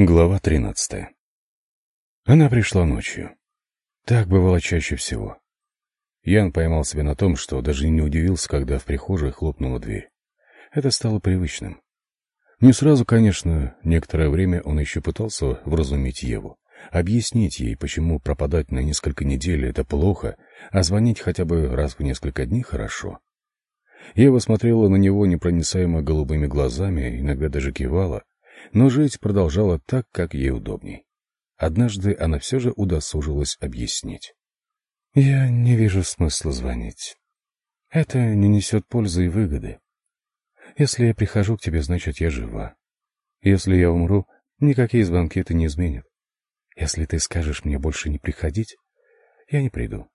Глава тринадцатая. Она пришла ночью. Так бывало чаще всего. Ян поймал себя на том, что даже не удивился, когда в прихожей хлопнула дверь. Это стало привычным. Не сразу, конечно, некоторое время он еще пытался вразумить Еву, объяснить ей, почему пропадать на несколько недель — это плохо, а звонить хотя бы раз в несколько дней — хорошо. Ева смотрела на него непроницаемо голубыми глазами, иногда даже кивала, но жить продолжала так, как ей удобней. Однажды она все же удосужилась объяснить. «Я не вижу смысла звонить. Это не несет пользы и выгоды. Если я прихожу к тебе, значит, я жива. Если я умру, никакие звонки это не изменят. Если ты скажешь мне больше не приходить, я не приду.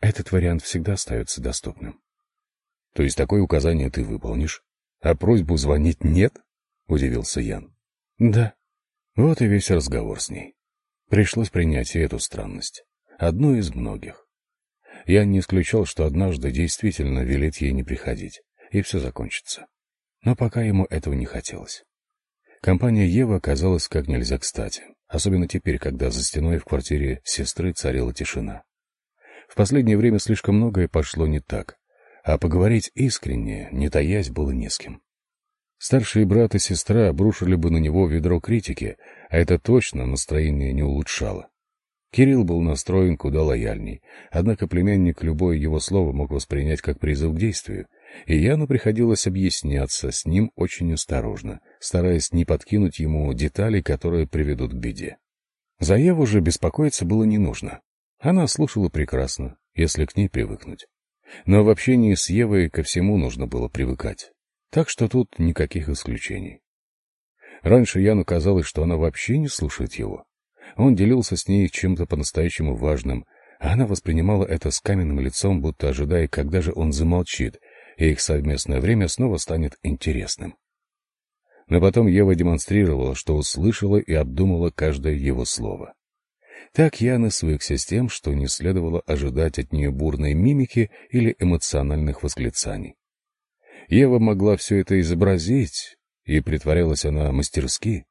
Этот вариант всегда остается доступным. То есть такое указание ты выполнишь, а просьбу звонить нет? — удивился Ян. «Да. Вот и весь разговор с ней. Пришлось принять и эту странность. Одну из многих. Я не исключал, что однажды действительно велит ей не приходить, и все закончится. Но пока ему этого не хотелось. Компания Ева оказалась как нельзя кстати, особенно теперь, когда за стеной в квартире сестры царила тишина. В последнее время слишком многое пошло не так, а поговорить искренне, не таясь, было не с кем. Старшие брат и сестра обрушили бы на него ведро критики, а это точно настроение не улучшало. Кирилл был настроен куда лояльней, однако племянник любое его слово мог воспринять как призыв к действию, и Яну приходилось объясняться с ним очень осторожно, стараясь не подкинуть ему детали, которые приведут к беде. За Еву же беспокоиться было не нужно. Она слушала прекрасно, если к ней привыкнуть. Но в общении с Евой ко всему нужно было привыкать. Так что тут никаких исключений. Раньше Яну казалось, что она вообще не слушает его. Он делился с ней чем-то по-настоящему важным, а она воспринимала это с каменным лицом, будто ожидая, когда же он замолчит, и их совместное время снова станет интересным. Но потом Ева демонстрировала, что услышала и обдумала каждое его слово. Так Яна свыкся с тем, что не следовало ожидать от нее бурной мимики или эмоциональных восклицаний. Ева могла все это изобразить, и притворялась она мастерски.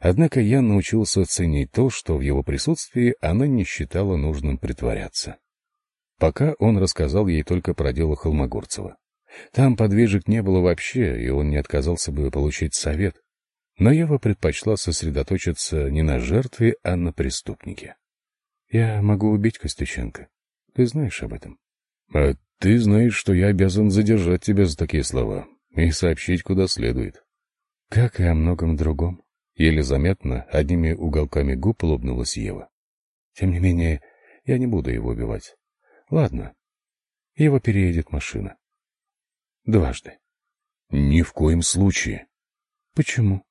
Однако я научился ценить то, что в его присутствии она не считала нужным притворяться. Пока он рассказал ей только про дело Холмогорцева. Там подвижек не было вообще, и он не отказался бы получить совет. Но Ева предпочла сосредоточиться не на жертве, а на преступнике. «Я могу убить Костюченко. Ты знаешь об этом?» «А ты знаешь, что я обязан задержать тебя за такие слова и сообщить, куда следует. Как и о многом другом. Еле заметно, одними уголками губ улыбнулась Ева. Тем не менее, я не буду его убивать. Ладно, его переедет машина. Дважды. Ни в коем случае. Почему?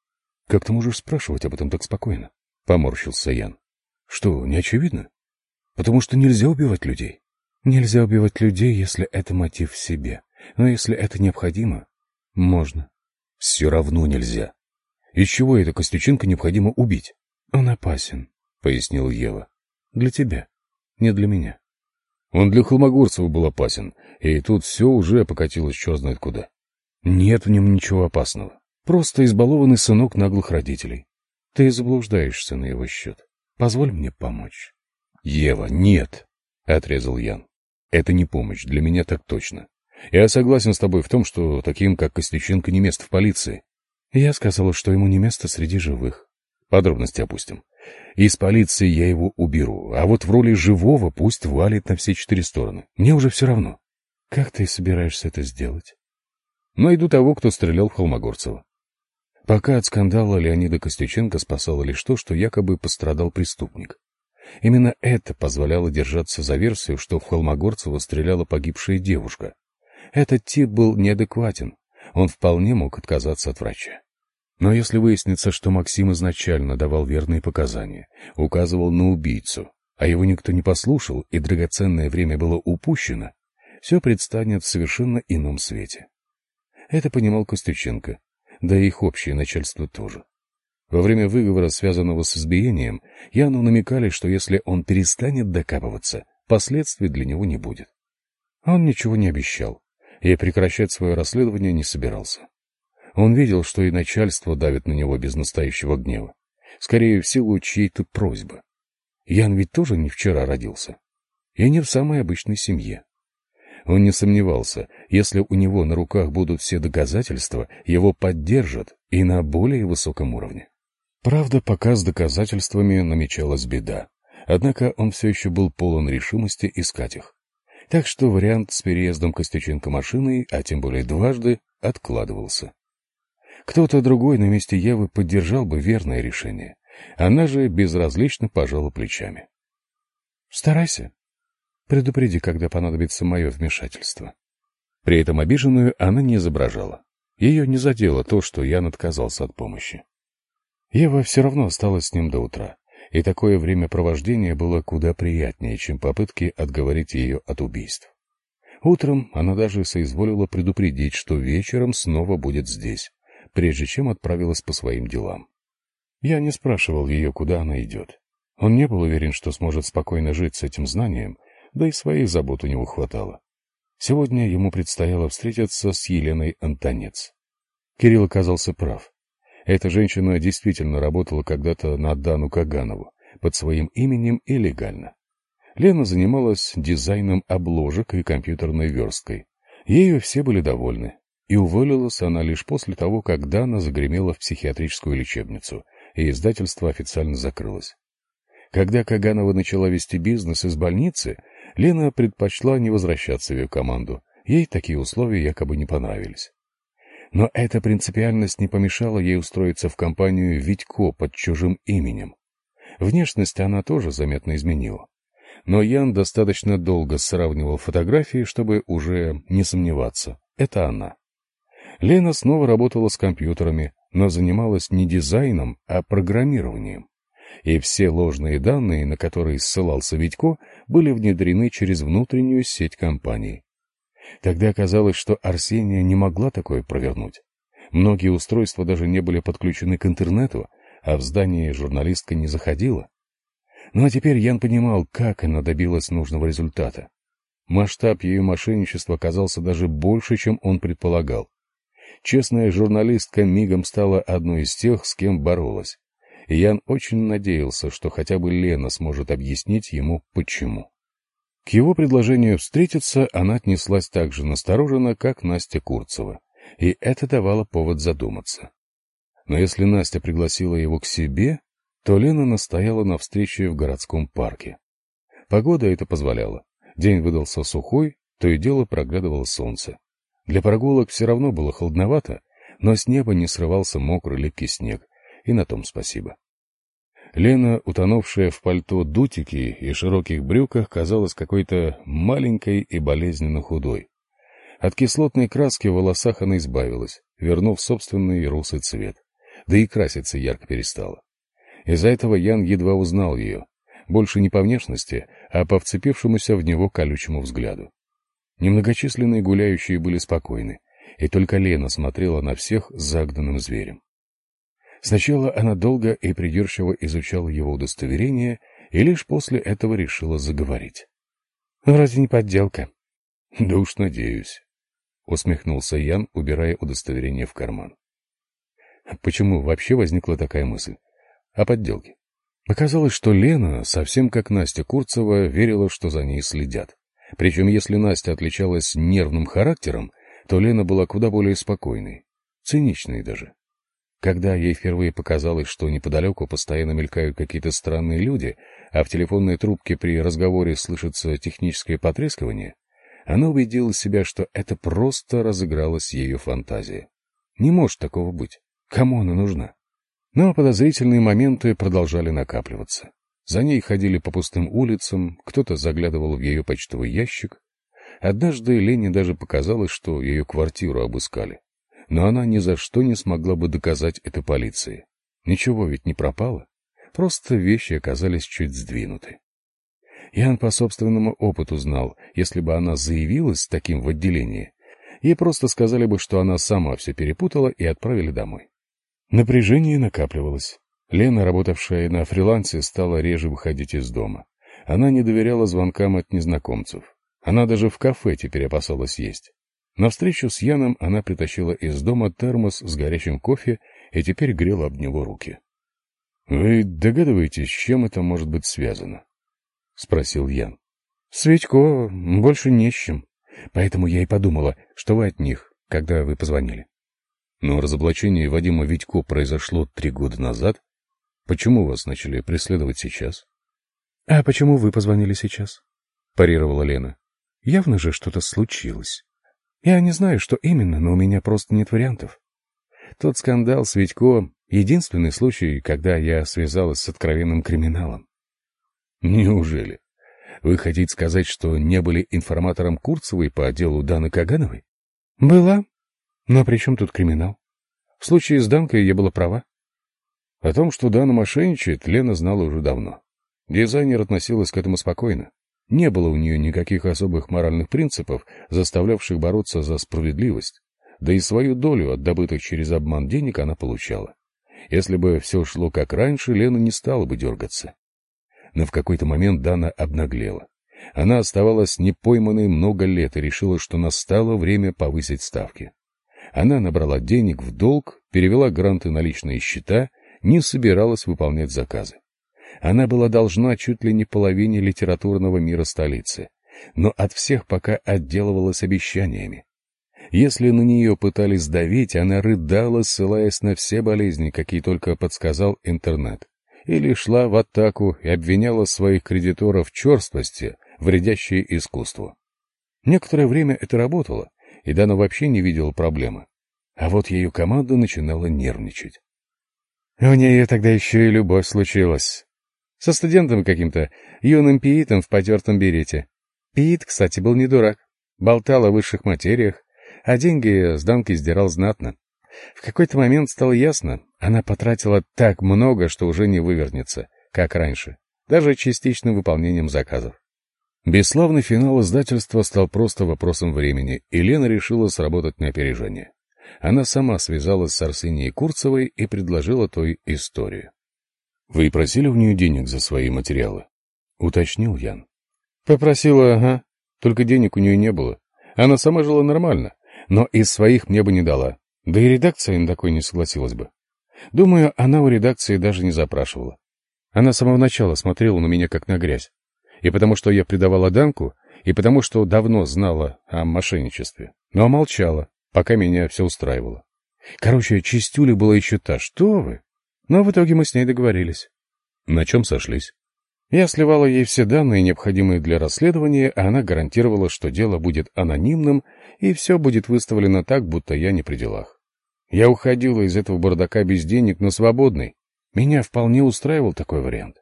Как ты можешь спрашивать об этом так спокойно? Поморщился Ян. Что, не очевидно? Потому что нельзя убивать людей. Нельзя убивать людей, если это мотив в себе. Но если это необходимо, можно. Все равно нельзя. Из чего это Костюченко необходимо убить? Он опасен, пояснил Ева. Для тебя, не для меня. Он для Холмогорцева был опасен, и тут все уже покатилось черт знает куда. Нет в нем ничего опасного. Просто избалованный сынок наглых родителей. Ты заблуждаешься на его счет. Позволь мне помочь. Ева, нет, — отрезал Ян. Это не помощь, для меня так точно. Я согласен с тобой в том, что таким, как Костюченко, не место в полиции. Я сказала, что ему не место среди живых. Подробности опустим. Из полиции я его уберу, а вот в роли живого пусть валит на все четыре стороны. Мне уже все равно. Как ты собираешься это сделать? Найду того, кто стрелял в Холмогорцева. Пока от скандала Леонида Костюченко спасало лишь то, что якобы пострадал преступник. Именно это позволяло держаться за версию, что в Холмогорцево стреляла погибшая девушка. Этот тип был неадекватен, он вполне мог отказаться от врача. Но если выяснится, что Максим изначально давал верные показания, указывал на убийцу, а его никто не послушал и драгоценное время было упущено, все предстанет в совершенно ином свете. Это понимал Костюченко, да и их общее начальство тоже. Во время выговора, связанного с избиением, Яну намекали, что если он перестанет докапываться, последствий для него не будет. Он ничего не обещал и прекращать свое расследование не собирался. Он видел, что и начальство давит на него без настоящего гнева. Скорее, в силу чьей-то просьбы. Ян ведь тоже не вчера родился. И не в самой обычной семье. Он не сомневался, если у него на руках будут все доказательства, его поддержат и на более высоком уровне. Правда, пока с доказательствами намечалась беда. Однако он все еще был полон решимости искать их. Так что вариант с переездом Костюченко машиной, а тем более дважды, откладывался. Кто-то другой на месте Евы поддержал бы верное решение. Она же безразлично пожала плечами. — Старайся. Предупреди, когда понадобится мое вмешательство. При этом обиженную она не изображала. Ее не задело то, что Ян отказался от помощи. Ева все равно осталась с ним до утра, и такое времяпровождение было куда приятнее, чем попытки отговорить ее от убийств. Утром она даже соизволила предупредить, что вечером снова будет здесь, прежде чем отправилась по своим делам. Я не спрашивал ее, куда она идет. Он не был уверен, что сможет спокойно жить с этим знанием, да и своих забот у него хватало. Сегодня ему предстояло встретиться с Еленой Антонец. Кирилл оказался прав. Эта женщина действительно работала когда-то на Дану Каганову, под своим именем и легально. Лена занималась дизайном обложек и компьютерной версткой. Ею все были довольны. И уволилась она лишь после того, как Дана загремела в психиатрическую лечебницу, и издательство официально закрылось. Когда Каганова начала вести бизнес из больницы, Лена предпочла не возвращаться в ее команду. Ей такие условия якобы не понравились. Но эта принципиальность не помешала ей устроиться в компанию «Витько» под чужим именем. Внешность она тоже заметно изменила. Но Ян достаточно долго сравнивал фотографии, чтобы уже не сомневаться. Это она. Лена снова работала с компьютерами, но занималась не дизайном, а программированием. И все ложные данные, на которые ссылался Витько, были внедрены через внутреннюю сеть компании. Тогда оказалось, что Арсения не могла такое провернуть. Многие устройства даже не были подключены к интернету, а в здание журналистка не заходила. Ну а теперь Ян понимал, как она добилась нужного результата. Масштаб ее мошенничества оказался даже больше, чем он предполагал. Честная журналистка мигом стала одной из тех, с кем боролась. И Ян очень надеялся, что хотя бы Лена сможет объяснить ему, почему. К его предложению встретиться она отнеслась так же настороженно, как Настя Курцева, и это давало повод задуматься. Но если Настя пригласила его к себе, то Лена настояла на встрече в городском парке. Погода это позволяла. День выдался сухой, то и дело проглядывало солнце. Для прогулок все равно было холодновато, но с неба не срывался мокрый липкий снег, и на том спасибо. Лена, утонувшая в пальто дутики и широких брюках, казалась какой-то маленькой и болезненно худой. От кислотной краски в волосах она избавилась, вернув собственный русый цвет, да и краситься ярко перестала. Из-за этого Ян едва узнал ее, больше не по внешности, а по вцепившемуся в него колючему взгляду. Немногочисленные гуляющие были спокойны, и только Лена смотрела на всех загнанным зверем. Сначала она долго и придирчиво изучала его удостоверение и лишь после этого решила заговорить. — Вроде не подделка. — Да уж надеюсь, — усмехнулся Ян, убирая удостоверение в карман. Почему вообще возникла такая мысль? О подделке. Оказалось, что Лена, совсем как Настя Курцева, верила, что за ней следят. Причем, если Настя отличалась нервным характером, то Лена была куда более спокойной, циничной даже. Когда ей впервые показалось, что неподалеку постоянно мелькают какие-то странные люди, а в телефонной трубке при разговоре слышится техническое потрескивание, она убедила себя, что это просто разыгралась ее фантазия. Не может такого быть. Кому она нужна? Но подозрительные моменты продолжали накапливаться. За ней ходили по пустым улицам, кто-то заглядывал в ее почтовый ящик. Однажды Лене даже показалось, что ее квартиру обыскали но она ни за что не смогла бы доказать это полиции. Ничего ведь не пропало, просто вещи оказались чуть сдвинуты. Ян по собственному опыту знал, если бы она заявилась с таким в отделении, ей просто сказали бы, что она сама все перепутала и отправили домой. Напряжение накапливалось. Лена, работавшая на фрилансе, стала реже выходить из дома. Она не доверяла звонкам от незнакомцев. Она даже в кафе теперь опасалась есть. На встречу с Яном она притащила из дома термос с горячим кофе и теперь грела об него руки. Вы догадываетесь, с чем это может быть связано? — спросил Ян. — С Витько больше не с чем. Поэтому я и подумала, что вы от них, когда вы позвонили. Но разоблачение Вадима Витько произошло три года назад. Почему вас начали преследовать сейчас? — А почему вы позвонили сейчас? — парировала Лена. — Явно же что-то случилось. Я не знаю, что именно, но у меня просто нет вариантов. Тот скандал с Витько — единственный случай, когда я связалась с откровенным криминалом. Неужели? Вы хотите сказать, что не были информатором Курцевой по делу Даны Кагановой? Была. Но при чем тут криминал? В случае с Данкой я была права. О том, что Дана мошенничает, Лена знала уже давно. Дизайнер относилась к этому спокойно. Не было у нее никаких особых моральных принципов, заставлявших бороться за справедливость да и свою долю от добытых через обман денег она получала. Если бы все шло как раньше, Лена не стала бы дергаться. Но в какой-то момент Дана обнаглела. Она оставалась непойманной много лет и решила, что настало время повысить ставки. Она набрала денег в долг, перевела гранты на личные счета, не собиралась выполнять заказы. Она была должна чуть ли не половине литературного мира столицы, но от всех пока отделывалась обещаниями. Если на нее пытались давить, она рыдала, ссылаясь на все болезни, какие только подсказал интернет. Или шла в атаку и обвиняла своих кредиторов в черствости, вредящей искусству. Некоторое время это работало, и Дана вообще не видела проблемы. А вот ее команда начинала нервничать. У нее тогда еще и любовь случилась. Со студентом каким-то, юным пиитом в потертом берете. Пиит, кстати, был не дурак. Болтал о высших материях, а деньги с Данки сдирал знатно. В какой-то момент стало ясно, она потратила так много, что уже не вывернется, как раньше, даже частичным выполнением заказов. Бесславный финал издательства стал просто вопросом времени, и Лена решила сработать на опережение. Она сама связалась с Арсенией Курцевой и предложила той историю. — Вы просили у нее денег за свои материалы? — уточнил Ян. — Попросила, ага. Только денег у нее не было. Она сама жила нормально, но из своих мне бы не дала. Да и редакция на такой не согласилась бы. Думаю, она у редакции даже не запрашивала. Она с самого начала смотрела на меня как на грязь. И потому что я предавала Данку, и потому что давно знала о мошенничестве. Но молчала, пока меня все устраивало. Короче, чистюля была еще та, что вы. Но в итоге мы с ней договорились. На чем сошлись? Я сливала ей все данные, необходимые для расследования, а она гарантировала, что дело будет анонимным, и все будет выставлено так, будто я не при делах. Я уходила из этого бардака без денег, но свободный. Меня вполне устраивал такой вариант.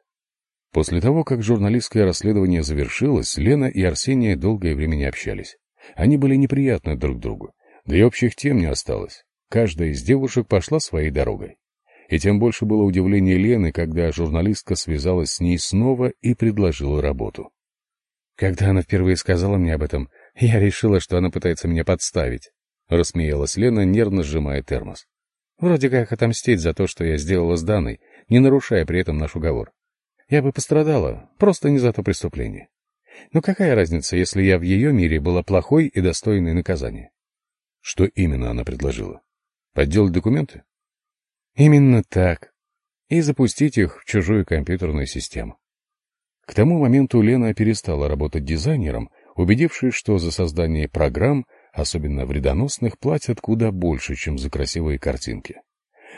После того, как журналистское расследование завершилось, Лена и Арсения долгое время не общались. Они были неприятны друг другу, да и общих тем не осталось. Каждая из девушек пошла своей дорогой. И тем больше было удивление Лены, когда журналистка связалась с ней снова и предложила работу. Когда она впервые сказала мне об этом, я решила, что она пытается меня подставить. Рассмеялась Лена, нервно сжимая термос. Вроде как отомстить за то, что я сделала с Даной, не нарушая при этом наш уговор. Я бы пострадала, просто не за то преступление. Но какая разница, если я в ее мире была плохой и достойной наказания? Что именно она предложила? Подделать документы? Именно так. И запустить их в чужую компьютерную систему. К тому моменту Лена перестала работать дизайнером, убедившись, что за создание программ, особенно вредоносных, платят куда больше, чем за красивые картинки.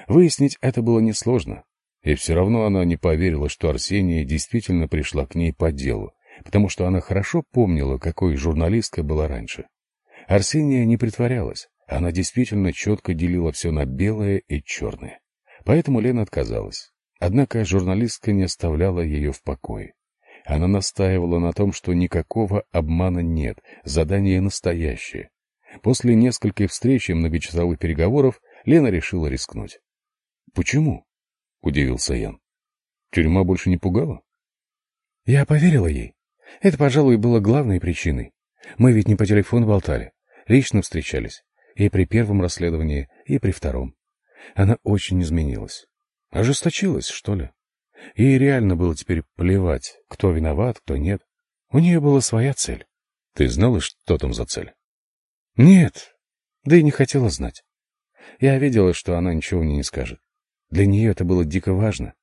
Выяснить это было несложно, и все равно она не поверила, что Арсения действительно пришла к ней по делу, потому что она хорошо помнила, какой журналисткой была раньше. Арсения не притворялась, она действительно четко делила все на белое и черное. Поэтому Лена отказалась. Однако журналистка не оставляла ее в покое. Она настаивала на том, что никакого обмана нет, задание настоящее. После нескольких встреч и многочасовых переговоров Лена решила рискнуть. «Почему?» — удивился Ян. «Тюрьма больше не пугала?» Я поверила ей. Это, пожалуй, было главной причиной. Мы ведь не по телефону болтали, лично встречались. И при первом расследовании, и при втором. Она очень изменилась. Ожесточилась, что ли? Ей реально было теперь плевать, кто виноват, кто нет. У нее была своя цель. Ты знала, что там за цель? Нет, да и не хотела знать. Я видела, что она ничего мне не скажет. Для нее это было дико важно.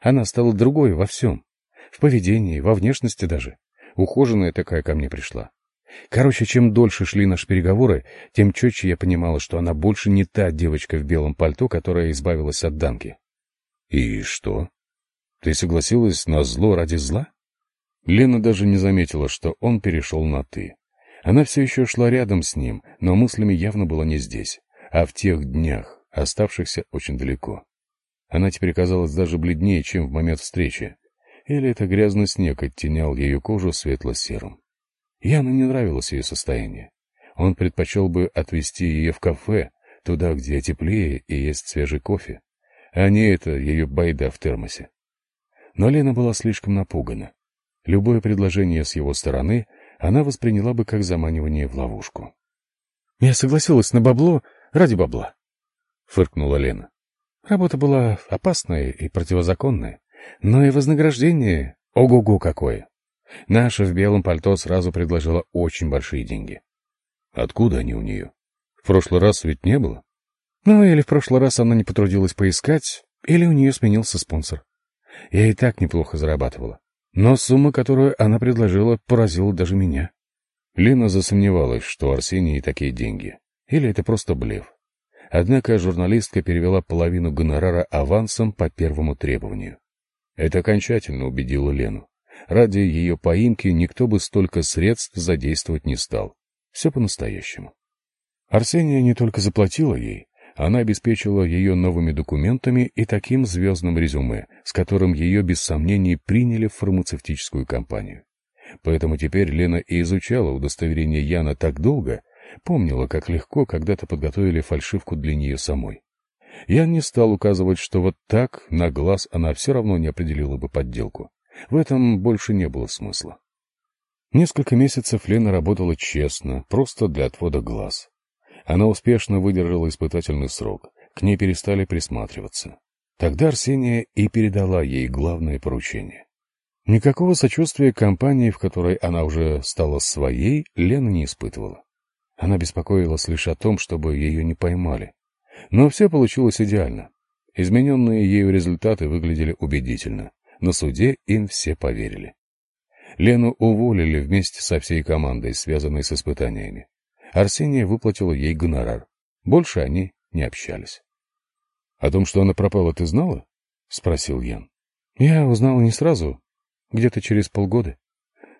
Она стала другой во всем. В поведении, во внешности даже. Ухоженная такая ко мне пришла. Короче, чем дольше шли наши переговоры, тем четче я понимала, что она больше не та девочка в белом пальто, которая избавилась от Данки. И что? Ты согласилась на зло ради зла? Лена даже не заметила, что он перешел на «ты». Она все еще шла рядом с ним, но мыслями явно была не здесь, а в тех днях, оставшихся очень далеко. Она теперь казалась даже бледнее, чем в момент встречи. Или это грязный снег оттенял ее кожу светло-серым. Яну не нравилось ее состояние. Он предпочел бы отвезти ее в кафе, туда, где теплее и есть свежий кофе, а не это ее байда в термосе. Но Лена была слишком напугана. Любое предложение с его стороны она восприняла бы как заманивание в ловушку. — Я согласилась на бабло ради бабла, — фыркнула Лена. Работа была опасная и противозаконная, но и вознаграждение ого-го какое. Наша в белом пальто сразу предложила очень большие деньги. Откуда они у нее? В прошлый раз ведь не было? Ну, или в прошлый раз она не потрудилась поискать, или у нее сменился спонсор. Я и так неплохо зарабатывала. Но сумма, которую она предложила, поразила даже меня. Лена засомневалась, что Арсении такие деньги. Или это просто блеф. Однако журналистка перевела половину гонорара авансом по первому требованию. Это окончательно убедило Лену. Ради ее поимки никто бы столько средств задействовать не стал. Все по-настоящему. Арсения не только заплатила ей, она обеспечила ее новыми документами и таким звездным резюме, с которым ее без сомнений приняли в фармацевтическую компанию. Поэтому теперь Лена и изучала удостоверение Яна так долго, помнила, как легко когда-то подготовили фальшивку для нее самой. Ян не стал указывать, что вот так, на глаз, она все равно не определила бы подделку. В этом больше не было смысла. Несколько месяцев Лена работала честно, просто для отвода глаз. Она успешно выдержала испытательный срок, к ней перестали присматриваться. Тогда Арсения и передала ей главное поручение. Никакого сочувствия компании, в которой она уже стала своей, Лена не испытывала. Она беспокоилась лишь о том, чтобы ее не поймали. Но все получилось идеально. Измененные ею результаты выглядели убедительно. На суде им все поверили. Лену уволили вместе со всей командой, связанной с испытаниями. Арсения выплатила ей гонорар. Больше они не общались. — О том, что она пропала, ты знала? — спросил Ян. — Я узнала не сразу, где-то через полгода.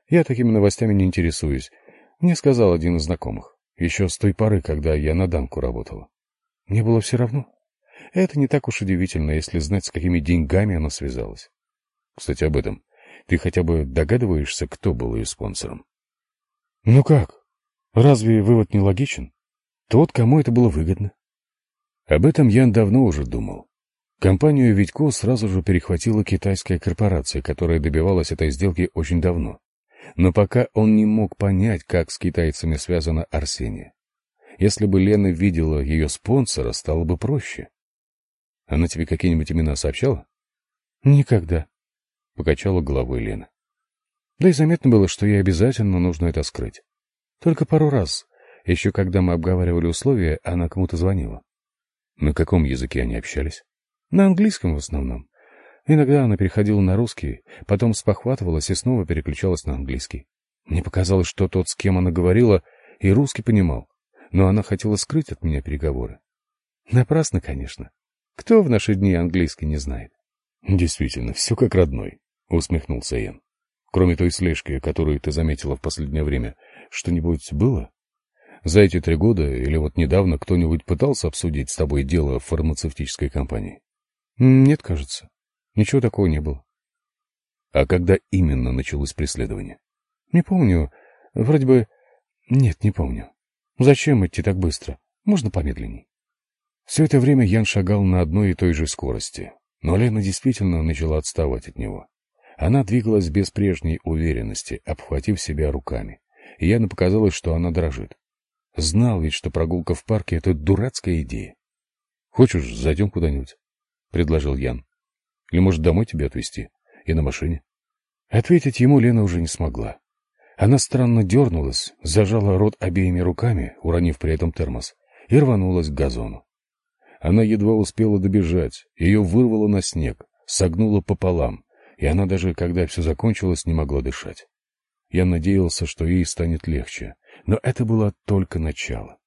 Я такими новостями не интересуюсь. Мне сказал один из знакомых, еще с той поры, когда я на Данку работала. Мне было все равно. Это не так уж удивительно, если знать, с какими деньгами она связалась. Кстати, об этом. Ты хотя бы догадываешься, кто был ее спонсором? Ну как? Разве вывод не логичен? Тот, кому это было выгодно. Об этом Ян давно уже думал. Компанию Витько сразу же перехватила китайская корпорация, которая добивалась этой сделки очень давно. Но пока он не мог понять, как с китайцами связана Арсения. Если бы Лена видела ее спонсора, стало бы проще. Она тебе какие-нибудь имена сообщала? Никогда. Покачала головой Лена. Да и заметно было, что ей обязательно нужно это скрыть. Только пару раз, еще когда мы обговаривали условия, она кому-то звонила. На каком языке они общались? На английском в основном. Иногда она переходила на русский, потом спохватывалась и снова переключалась на английский. Мне показалось, что тот, с кем она говорила, и русский понимал, но она хотела скрыть от меня переговоры. Напрасно, конечно. Кто в наши дни английский не знает? Действительно, все как родной. — усмехнулся Ян. — Кроме той слежки, которую ты заметила в последнее время, что-нибудь было? За эти три года или вот недавно кто-нибудь пытался обсудить с тобой дело в фармацевтической компании? — Нет, кажется. Ничего такого не было. — А когда именно началось преследование? — Не помню. Вроде бы... Нет, не помню. Зачем идти так быстро? Можно помедленней. Все это время Ян шагал на одной и той же скорости, но Лена действительно начала отставать от него. Она двигалась без прежней уверенности, обхватив себя руками. И Яна показалось, что она дрожит. Знал ведь, что прогулка в парке — это дурацкая идея. — Хочешь, зайдем куда-нибудь? — предложил Ян. — Или, может, домой тебя отвезти? И на машине? Ответить ему Лена уже не смогла. Она странно дернулась, зажала рот обеими руками, уронив при этом термос, и рванулась к газону. Она едва успела добежать, ее вырвало на снег, согнуло пополам, и она даже, когда все закончилось, не могла дышать. Я надеялся, что ей станет легче, но это было только начало.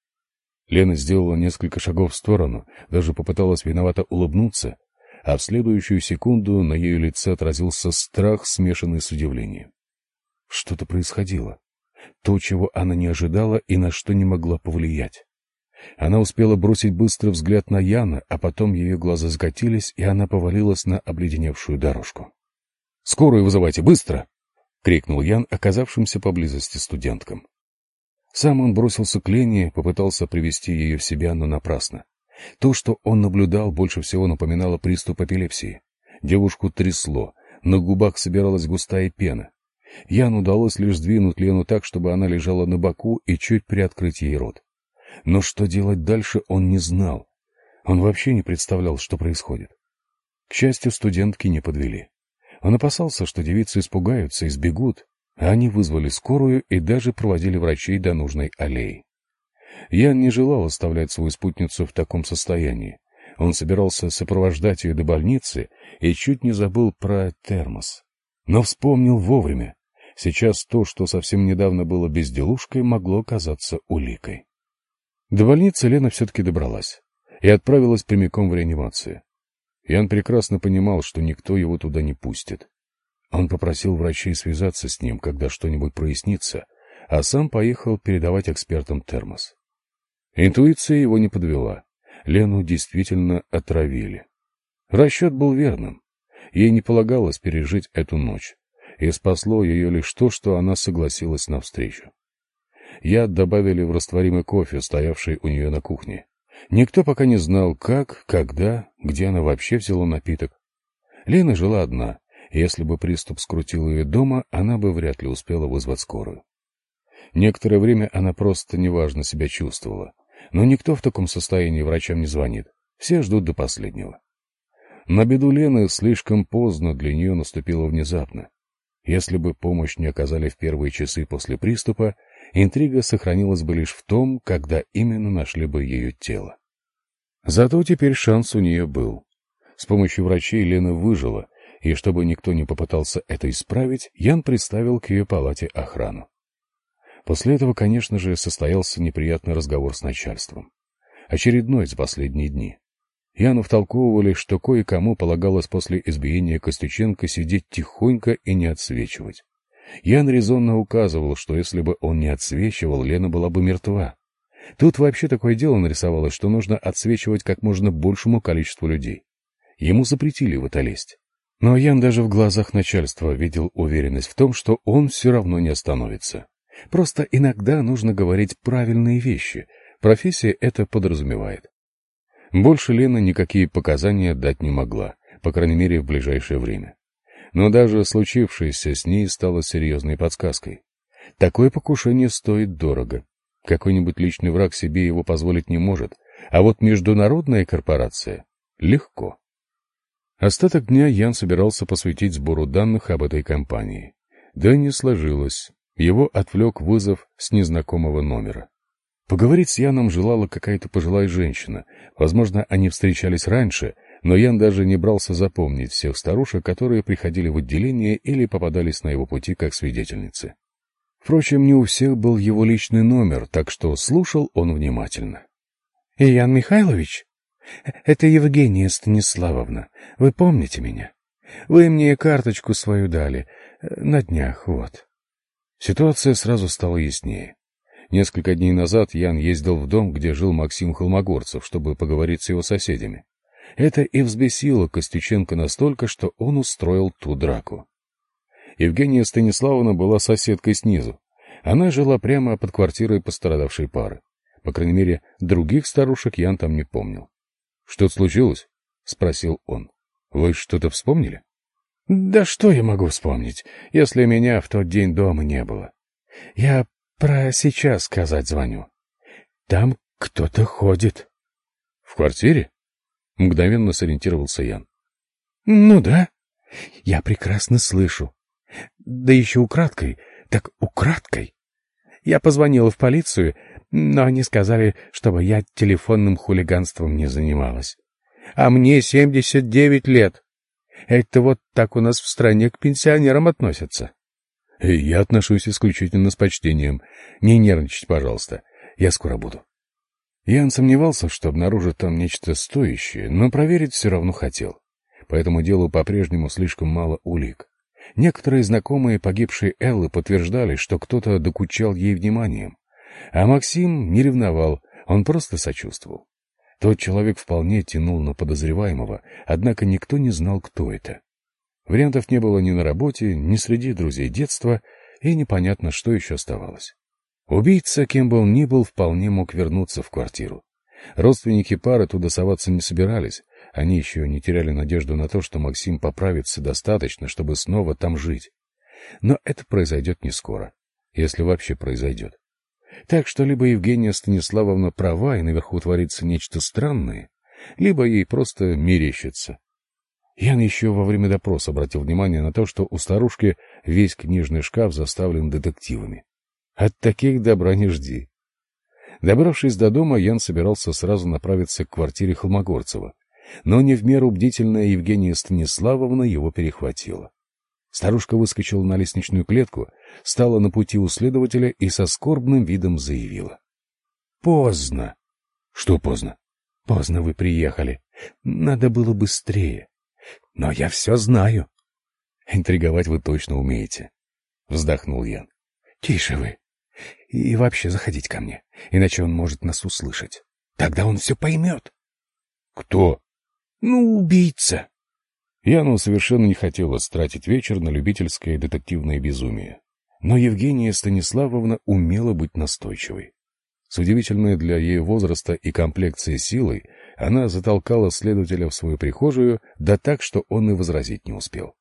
Лена сделала несколько шагов в сторону, даже попыталась виновато улыбнуться, а в следующую секунду на ее лице отразился страх, смешанный с удивлением. Что-то происходило. То, чего она не ожидала и на что не могла повлиять. Она успела бросить быстрый взгляд на Яна, а потом ее глаза закатились, и она повалилась на обледеневшую дорожку. — Скорую вызывайте, быстро! — крикнул Ян, оказавшимся поблизости студенткам. Сам он бросился к Лене, попытался привести ее в себя, но напрасно. То, что он наблюдал, больше всего напоминало приступ эпилепсии. Девушку трясло, на губах собиралась густая пена. Яну удалось лишь сдвинуть Лену так, чтобы она лежала на боку и чуть приоткрыть ей рот. Но что делать дальше, он не знал. Он вообще не представлял, что происходит. К счастью, студентки не подвели. Он опасался, что девицы испугаются и сбегут, а они вызвали скорую и даже проводили врачей до нужной аллеи. Ян не желал оставлять свою спутницу в таком состоянии. Он собирался сопровождать ее до больницы и чуть не забыл про термос. Но вспомнил вовремя. Сейчас то, что совсем недавно было безделушкой, могло казаться уликой. До больницы Лена все-таки добралась и отправилась прямиком в реанимацию. Ян прекрасно понимал, что никто его туда не пустит. Он попросил врачей связаться с ним, когда что-нибудь прояснится, а сам поехал передавать экспертам термос. Интуиция его не подвела. Лену действительно отравили. Расчет был верным. Ей не полагалось пережить эту ночь, и спасло ее лишь то, что она согласилась на встречу. Яд добавили в растворимый кофе, стоявший у нее на кухне. Никто пока не знал, как, когда, где она вообще взяла напиток. Лена жила одна, если бы приступ скрутил ее дома, она бы вряд ли успела вызвать скорую. Некоторое время она просто неважно себя чувствовала, но никто в таком состоянии врачам не звонит, все ждут до последнего. На беду Лены слишком поздно для нее наступило внезапно. Если бы помощь не оказали в первые часы после приступа, интрига сохранилась бы лишь в том, когда именно нашли бы ее тело. Зато теперь шанс у нее был. С помощью врачей Лена выжила, и чтобы никто не попытался это исправить, Ян представил к ее палате охрану. После этого, конечно же, состоялся неприятный разговор с начальством. Очередной за последние дни. Яну втолковывали, что кое-кому полагалось после избиения Костюченко сидеть тихонько и не отсвечивать. Ян резонно указывал, что если бы он не отсвечивал, Лена была бы мертва. Тут вообще такое дело нарисовалось, что нужно отсвечивать как можно большему количеству людей. Ему запретили в это лезть. Но Ян даже в глазах начальства видел уверенность в том, что он все равно не остановится. Просто иногда нужно говорить правильные вещи. Профессия это подразумевает. Больше Лена никакие показания дать не могла, по крайней мере, в ближайшее время. Но даже случившееся с ней стало серьезной подсказкой. Такое покушение стоит дорого. Какой-нибудь личный враг себе его позволить не может, а вот международная корпорация — легко. Остаток дня Ян собирался посвятить сбору данных об этой компании. Да не сложилось. Его отвлек вызов с незнакомого номера. Поговорить с Яном желала какая-то пожилая женщина. Возможно, они встречались раньше, но Ян даже не брался запомнить всех старушек, которые приходили в отделение или попадались на его пути как свидетельницы. Впрочем, не у всех был его личный номер, так что слушал он внимательно. — Ян Михайлович, это Евгения Станиславовна. Вы помните меня? Вы мне карточку свою дали. На днях, вот. Ситуация сразу стала яснее. Несколько дней назад Ян ездил в дом, где жил Максим Холмогорцев, чтобы поговорить с его соседями. Это и взбесило Костюченко настолько, что он устроил ту драку. Евгения Станиславовна была соседкой снизу. Она жила прямо под квартирой пострадавшей пары. По крайней мере, других старушек Ян там не помнил. — Что-то случилось? — спросил он. — Вы что-то вспомнили? — Да что я могу вспомнить, если меня в тот день дома не было? Я про сейчас сказать звоню. Там кто-то ходит. — В квартире? — мгновенно сориентировался Ян. — Ну да. Я прекрасно слышу. Да еще украдкой. Так украдкой. Я позвонила в полицию, но они сказали, чтобы я телефонным хулиганством не занималась. А мне семьдесят девять лет. Это вот так у нас в стране к пенсионерам относятся. Я отношусь исключительно с почтением. Не нервничать, пожалуйста. Я скоро буду. Ян сомневался, что обнаружит там нечто стоящее, но проверить все равно хотел. По этому делу по-прежнему слишком мало улик. Некоторые знакомые погибшей Эллы подтверждали, что кто-то докучал ей вниманием. А Максим не ревновал, он просто сочувствовал. Тот человек вполне тянул на подозреваемого, однако никто не знал, кто это. Вариантов не было ни на работе, ни среди друзей детства, и непонятно, что еще оставалось. Убийца, кем бы он ни был, вполне мог вернуться в квартиру. Родственники пары туда соваться не собирались, они еще не теряли надежду на то, что Максим поправится достаточно, чтобы снова там жить. Но это произойдет не скоро, если вообще произойдет. Так что либо Евгения Станиславовна права, и наверху творится нечто странное, либо ей просто мерещится. Ян еще во время допроса обратил внимание на то, что у старушки весь книжный шкаф заставлен детективами. От таких добра не жди. Добравшись до дома, Ян собирался сразу направиться к квартире Холмогорцева, но не в меру бдительная Евгения Станиславовна его перехватила. Старушка выскочила на лестничную клетку, стала на пути у следователя и со скорбным видом заявила. — Поздно. — Что поздно? — Поздно вы приехали. Надо было быстрее. Но я все знаю. — Интриговать вы точно умеете, — вздохнул Ян. — Тише вы. И вообще заходить ко мне, иначе он может нас услышать. Тогда он все поймет. — Кто? — Ну, убийца. Яну совершенно не хотелось тратить вечер на любительское детективное безумие. Но Евгения Станиславовна умела быть настойчивой. С удивительной для ее возраста и комплекции силой она затолкала следователя в свою прихожую, да так, что он и возразить не успел.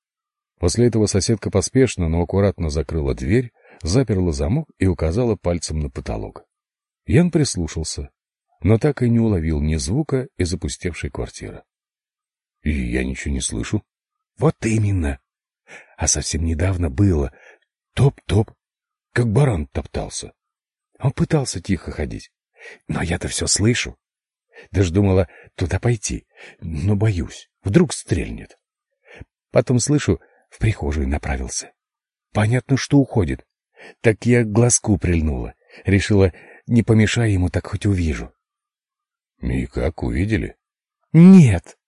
После этого соседка поспешно, но аккуратно закрыла дверь, заперла замок и указала пальцем на потолок. Ян прислушался, но так и не уловил ни звука из опустевшей квартиры. И я ничего не слышу. Вот именно. А совсем недавно было. Топ-топ. Как баран топтался. Он пытался тихо ходить. Но я-то все слышу. Даже думала туда пойти. Но боюсь. Вдруг стрельнет. Потом слышу, в прихожую направился. Понятно, что уходит. Так я к глазку прильнула. Решила, не помешай ему, так хоть увижу. — И как, увидели? — Нет.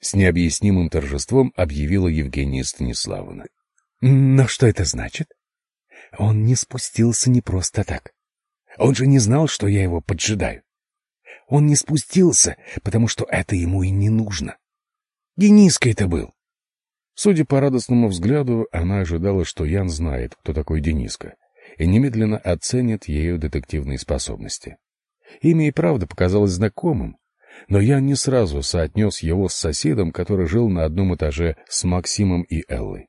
С необъяснимым торжеством объявила Евгения Станиславовна. Но что это значит? Он не спустился не просто так. Он же не знал, что я его поджидаю. Он не спустился, потому что это ему и не нужно. Дениска это был. Судя по радостному взгляду, она ожидала, что Ян знает, кто такой Дениска, и немедленно оценит ее детективные способности. Имя и правда показалось знакомым, но я не сразу соотнес его с соседом, который жил на одном этаже с Максимом и Эллой.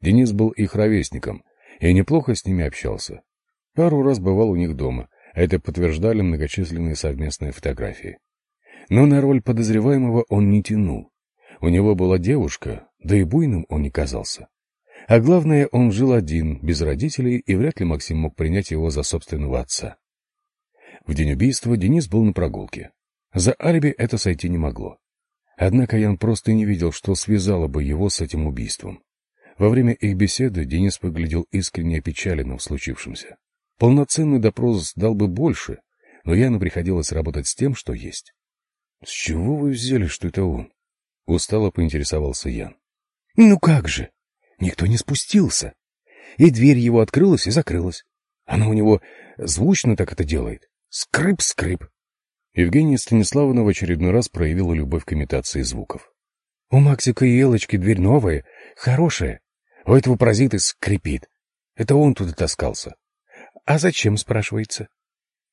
Денис был их ровесником и неплохо с ними общался. Пару раз бывал у них дома, это подтверждали многочисленные совместные фотографии. Но на роль подозреваемого он не тянул. У него была девушка, да и буйным он не казался. А главное, он жил один, без родителей, и вряд ли Максим мог принять его за собственного отца. В день убийства Денис был на прогулке. За алиби это сойти не могло. Однако Ян просто не видел, что связало бы его с этим убийством. Во время их беседы Денис выглядел искренне опечаленным в случившемся. Полноценный допрос дал бы больше, но Яну приходилось работать с тем, что есть. — С чего вы взяли, что это он? — устало поинтересовался Ян. — Ну как же! Никто не спустился. И дверь его открылась и закрылась. Она у него звучно так это делает. Скрып-скрып. Евгения Станиславовна в очередной раз проявила любовь к имитации звуков. — У Максика и Элочки дверь новая, хорошая. У этого паразита скрипит. Это он туда таскался. А зачем, спрашивается?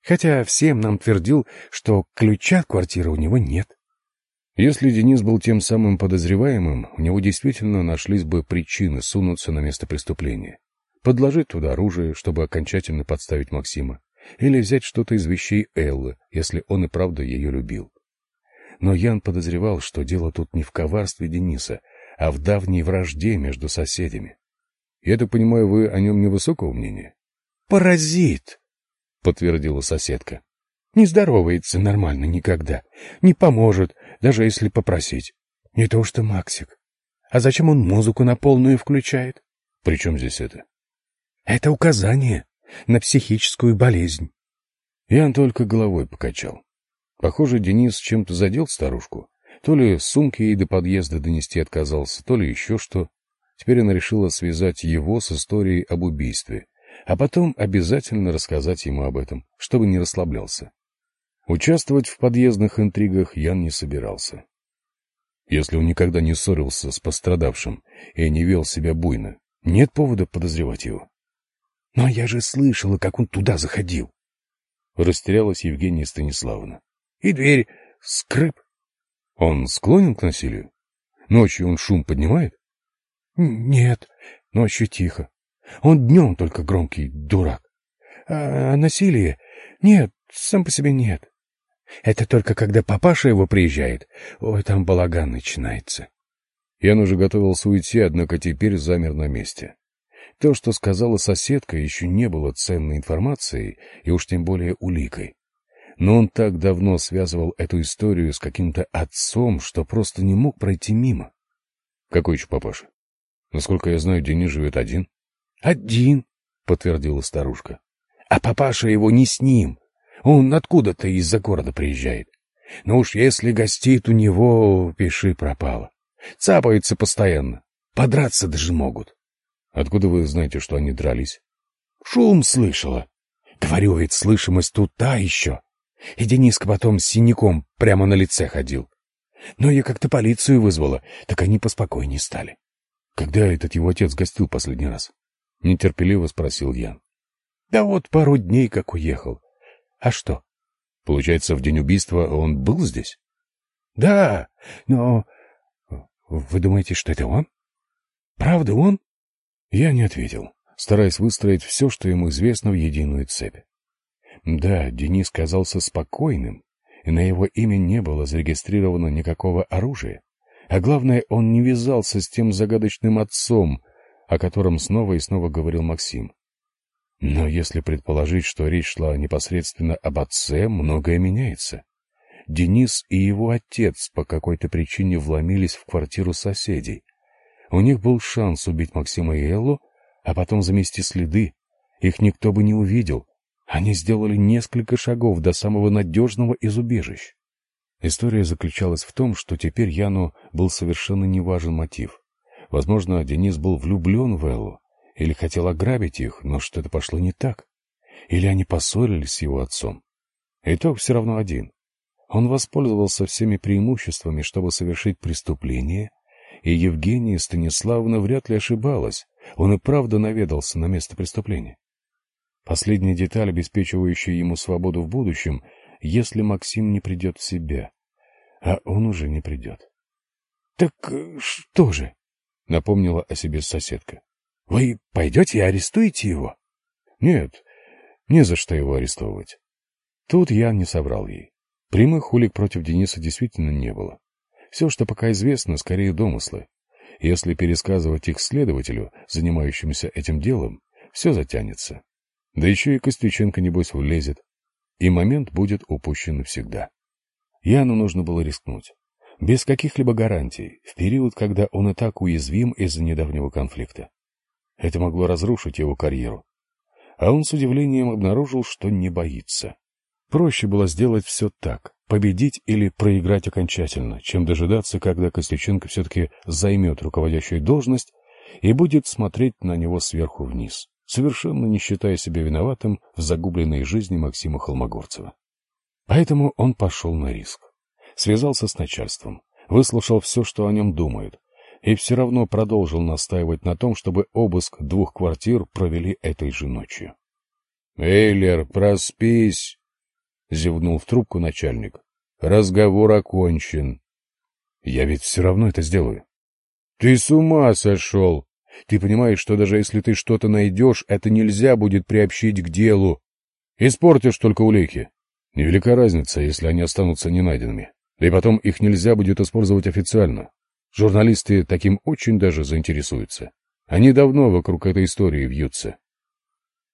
Хотя всем нам твердил, что ключа от квартиры у него нет. Если Денис был тем самым подозреваемым, у него действительно нашлись бы причины сунуться на место преступления. Подложить туда оружие, чтобы окончательно подставить Максима или взять что-то из вещей Эллы, если он и правда ее любил. Но Ян подозревал, что дело тут не в коварстве Дениса, а в давней вражде между соседями. Я так понимаю, вы о нем невысокого мнения? — Паразит! — подтвердила соседка. — Не здоровается нормально никогда, не поможет, даже если попросить. Не то что Максик. А зачем он музыку на полную включает? При чем здесь это? Это указание на психическую болезнь. Ян только головой покачал. Похоже, Денис чем-то задел старушку. То ли сумки ей до подъезда донести отказался, то ли еще что. Теперь она решила связать его с историей об убийстве, а потом обязательно рассказать ему об этом, чтобы не расслаблялся. Участвовать в подъездных интригах Ян не собирался. Если он никогда не ссорился с пострадавшим и не вел себя буйно, нет повода подозревать его. — Но я же слышала, как он туда заходил. Растерялась Евгения Станиславовна. — И дверь скрып. — Он склонен к насилию? Ночью он шум поднимает? Нет, ночью тихо. Он днем только громкий дурак. А, а насилие? Нет, сам по себе нет. Это только когда папаша его приезжает. Ой, там балаган начинается. Ян уже готовился уйти, однако теперь замер на месте. То, что сказала соседка, еще не было ценной информацией и уж тем более уликой. Но он так давно связывал эту историю с каким-то отцом, что просто не мог пройти мимо. Какой еще папаша? Насколько я знаю, Денис живет один. — Один, — подтвердила старушка. — А папаша его не с ним. Он откуда-то из-за города приезжает. Ну уж если гостит у него, пиши пропало. Цапаются постоянно. Подраться даже могут. — Откуда вы знаете, что они дрались? — Шум слышала. Говорю, ведь слышимость тут та еще. И Дениска потом с синяком прямо на лице ходил. Но я как-то полицию вызвала, так они поспокойнее стали. Когда этот его отец гостил последний раз? Нетерпеливо спросил Ян. Да вот пару дней как уехал. А что? Получается, в день убийства он был здесь? Да, но... Вы думаете, что это он? Правда он? Я не ответил, стараясь выстроить все, что ему известно, в единую цепь. Да, Денис казался спокойным, и на его имя не было зарегистрировано никакого оружия. А главное, он не вязался с тем загадочным отцом, о котором снова и снова говорил Максим. Но если предположить, что речь шла непосредственно об отце, многое меняется. Денис и его отец по какой-то причине вломились в квартиру соседей. У них был шанс убить Максима и Эллу, а потом замести следы. Их никто бы не увидел. Они сделали несколько шагов до самого надежного из убежищ. История заключалась в том, что теперь Яну был совершенно неважен мотив. Возможно, Денис был влюблен в Эллу или хотел ограбить их, но что-то пошло не так. Или они поссорились с его отцом. Итог все равно один. Он воспользовался всеми преимуществами, чтобы совершить преступление, и Евгения Станиславовна вряд ли ошибалась. Он и правда наведался на место преступления. Последняя деталь, обеспечивающая ему свободу в будущем, если Максим не придет в себя. А он уже не придет. — Так э, что же? — напомнила о себе соседка. — Вы пойдете и арестуете его? — Нет, не за что его арестовывать. Тут я не соврал ей. Прямых улик против Дениса действительно не было. Все, что пока известно, скорее домыслы. Если пересказывать их следователю, занимающемуся этим делом, все затянется. Да еще и Костюченко, небось, влезет и момент будет упущен навсегда. Яну нужно было рискнуть. Без каких-либо гарантий, в период, когда он и так уязвим из-за недавнего конфликта. Это могло разрушить его карьеру. А он с удивлением обнаружил, что не боится. Проще было сделать все так, победить или проиграть окончательно, чем дожидаться, когда Костюченко все-таки займет руководящую должность и будет смотреть на него сверху вниз совершенно не считая себя виноватым в загубленной жизни Максима Холмогорцева. Поэтому он пошел на риск. Связался с начальством, выслушал все, что о нем думают, и все равно продолжил настаивать на том, чтобы обыск двух квартир провели этой же ночью. — Эйлер, проспись! — зевнул в трубку начальник. — Разговор окончен. — Я ведь все равно это сделаю. — Ты с ума сошел! Ты понимаешь, что даже если ты что-то найдешь, это нельзя будет приобщить к делу. Испортишь только улики. Невелика разница, если они останутся ненайденными. Да и потом их нельзя будет использовать официально. Журналисты таким очень даже заинтересуются. Они давно вокруг этой истории вьются.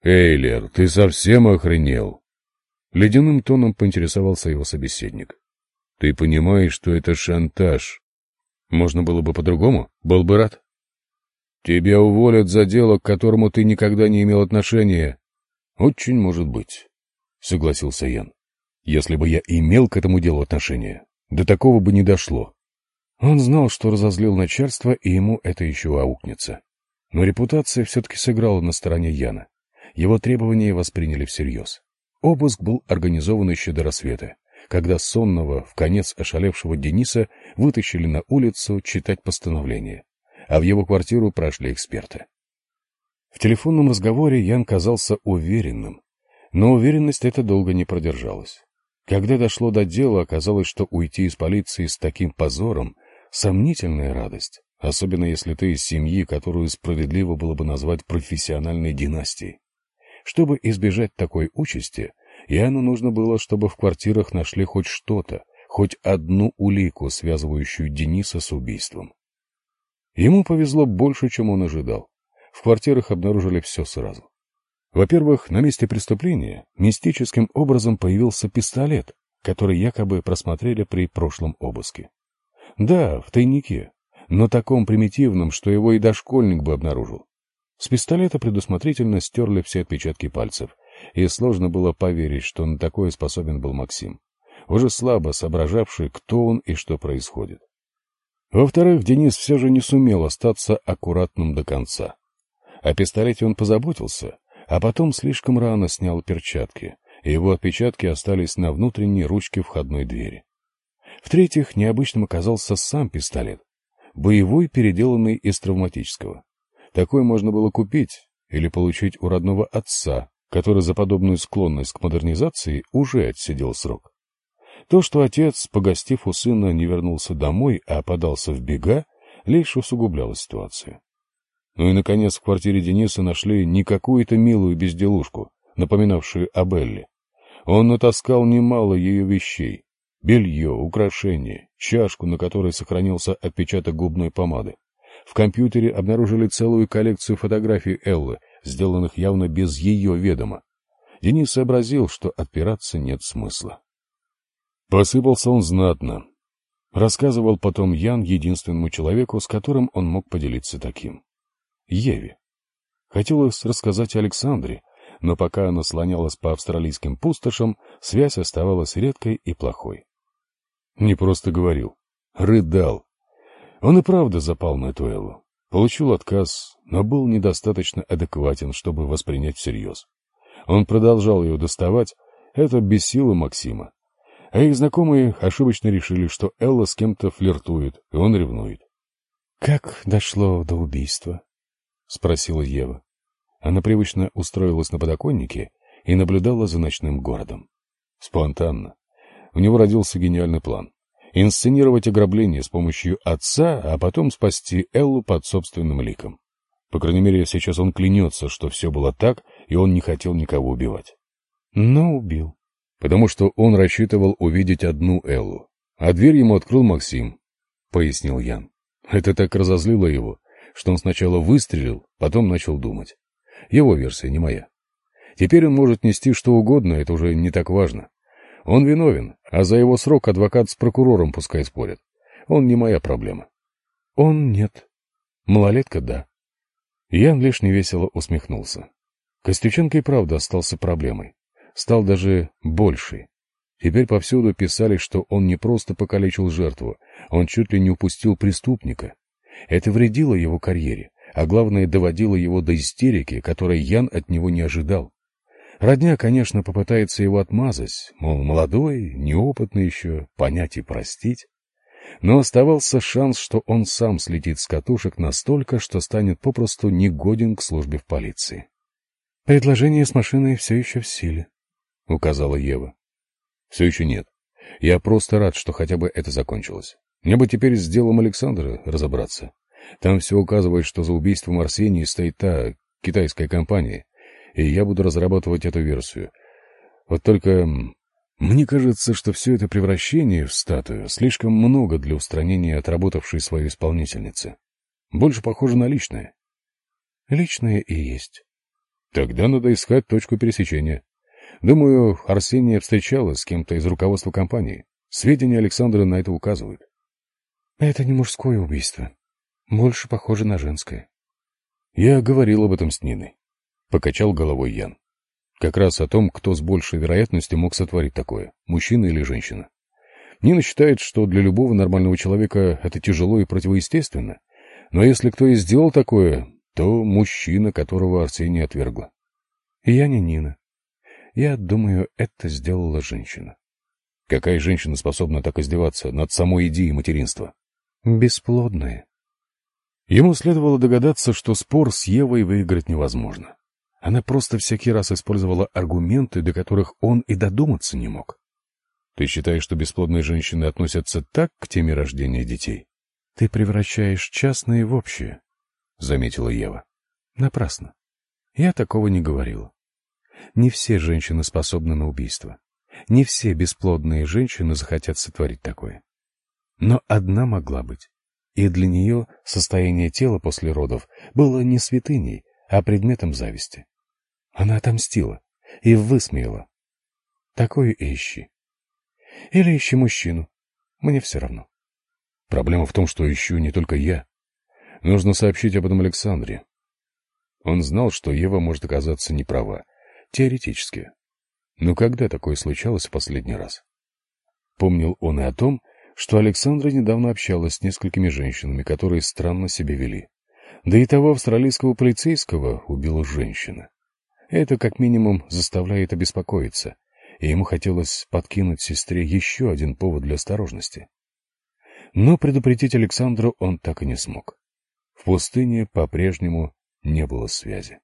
«Эйлер, ты совсем охренел?» Ледяным тоном поинтересовался его собеседник. «Ты понимаешь, что это шантаж?» Можно было бы по-другому, был бы рад. Тебя уволят за дело, к которому ты никогда не имел отношения. Очень может быть, согласился Ян. Если бы я имел к этому делу отношение, до такого бы не дошло. Он знал, что разозлил начальство, и ему это еще аукнется. Но репутация все-таки сыграла на стороне Яна. Его требования восприняли всерьез. Обыск был организован еще до рассвета, когда сонного, в конец ошалевшего Дениса вытащили на улицу читать постановление, а в его квартиру прошли эксперты. В телефонном разговоре Ян казался уверенным, но уверенность эта долго не продержалась. Когда дошло до дела, оказалось, что уйти из полиции с таким позором — сомнительная радость, особенно если ты из семьи, которую справедливо было бы назвать профессиональной династией. Чтобы избежать такой участи, Яну нужно было, чтобы в квартирах нашли хоть что-то, хоть одну улику, связывающую Дениса с убийством. Ему повезло больше, чем он ожидал. В квартирах обнаружили все сразу. Во-первых, на месте преступления мистическим образом появился пистолет, который якобы просмотрели при прошлом обыске. Да, в тайнике, но таком примитивном, что его и дошкольник бы обнаружил. С пистолета предусмотрительно стерли все отпечатки пальцев, и сложно было поверить, что на такое способен был Максим, уже слабо соображавший, кто он и что происходит. Во-вторых, Денис все же не сумел остаться аккуратным до конца. О пистолете он позаботился, а потом слишком рано снял перчатки, и его отпечатки остались на внутренней ручке входной двери. В-третьих, необычным оказался сам пистолет, боевой, переделанный из травматического. Такой можно было купить или получить у родного отца, который за подобную склонность к модернизации уже отсидел срок. То, что отец, погостив у сына, не вернулся домой, а подался в бега, лишь усугубляло ситуацию. Ну и, наконец, в квартире Дениса нашли не какую-то милую безделушку, напоминавшую о Белле. Он натаскал немало ее вещей. Белье, украшения, чашку, на которой сохранился отпечаток губной помады. В компьютере обнаружили целую коллекцию фотографий Эллы, сделанных явно без ее ведома. Денис сообразил, что отпираться нет смысла. Посыпался он знатно. Рассказывал потом Ян единственному человеку, с которым он мог поделиться таким. Еве. Хотелось рассказать Александре, но пока она слонялась по австралийским пустошам, связь оставалась редкой и плохой. Не просто говорил, рыдал, он и правда запал на эту Эллу. Получил отказ, но был недостаточно адекватен, чтобы воспринять всерьез. Он продолжал ее доставать, это бесило Максима. А их знакомые ошибочно решили, что Элла с кем-то флиртует, и он ревнует. — Как дошло до убийства? — спросила Ева. Она привычно устроилась на подоконнике и наблюдала за ночным городом. Спонтанно. У него родился гениальный план инсценировать ограбление с помощью отца, а потом спасти Эллу под собственным ликом. По крайней мере, сейчас он клянется, что все было так, и он не хотел никого убивать. Но убил. Потому что он рассчитывал увидеть одну Эллу. А дверь ему открыл Максим, — пояснил Ян. Это так разозлило его, что он сначала выстрелил, потом начал думать. Его версия, не моя. Теперь он может нести что угодно, это уже не так важно. Он виновен, а за его срок адвокат с прокурором пускай спорят. Он не моя проблема. Он нет. Малолетка — да. Ян лишь невесело усмехнулся. Костюченко и правда остался проблемой. Стал даже большей. Теперь повсюду писали, что он не просто покалечил жертву, он чуть ли не упустил преступника. Это вредило его карьере, а главное, доводило его до истерики, которой Ян от него не ожидал. Родня, конечно, попытается его отмазать, мол, молодой, неопытный еще, понять и простить. Но оставался шанс, что он сам слетит с катушек настолько, что станет попросту негоден к службе в полиции. «Предложение с машиной все еще в силе», — указала Ева. «Все еще нет. Я просто рад, что хотя бы это закончилось. Мне бы теперь с делом Александра разобраться. Там все указывает, что за убийством Арсении стоит та китайская компания, и я буду разрабатывать эту версию. Вот только мне кажется, что все это превращение в статую слишком много для устранения отработавшей свою исполнительницы. Больше похоже на личное. Личное и есть. Тогда надо искать точку пересечения. Думаю, Арсения встречалась с кем-то из руководства компании. Сведения Александра на это указывают. Это не мужское убийство. Больше похоже на женское. Я говорил об этом с Ниной. Покачал головой Ян. Как раз о том, кто с большей вероятностью мог сотворить такое, мужчина или женщина. Нина считает, что для любого нормального человека это тяжело и противоестественно. Но если кто и сделал такое, то мужчина, которого Арсения отвергла. Я не Нина. Я думаю, это сделала женщина. Какая женщина способна так издеваться над самой идеей материнства? Бесплодная. Ему следовало догадаться, что спор с Евой выиграть невозможно. Она просто всякий раз использовала аргументы, до которых он и додуматься не мог. Ты считаешь, что бесплодные женщины относятся так к теме рождения детей? Ты превращаешь частное в общее, — заметила Ева. Напрасно. Я такого не говорила. Не все женщины способны на убийство. Не все бесплодные женщины захотят сотворить такое. Но одна могла быть. И для нее состояние тела после родов было не святыней, а предметом зависти. Она отомстила и высмеяла. Такое ищи. Или ищи мужчину. Мне все равно. Проблема в том, что ищу не только я. Нужно сообщить об этом Александре. Он знал, что Ева может оказаться неправа. Теоретически. Но когда такое случалось в последний раз? Помнил он и о том, что Александра недавно общалась с несколькими женщинами, которые странно себя вели. Да и того австралийского полицейского убила женщина. Это как минимум заставляет обеспокоиться, и ему хотелось подкинуть сестре еще один повод для осторожности. Но предупредить Александру он так и не смог. В пустыне по-прежнему не было связи.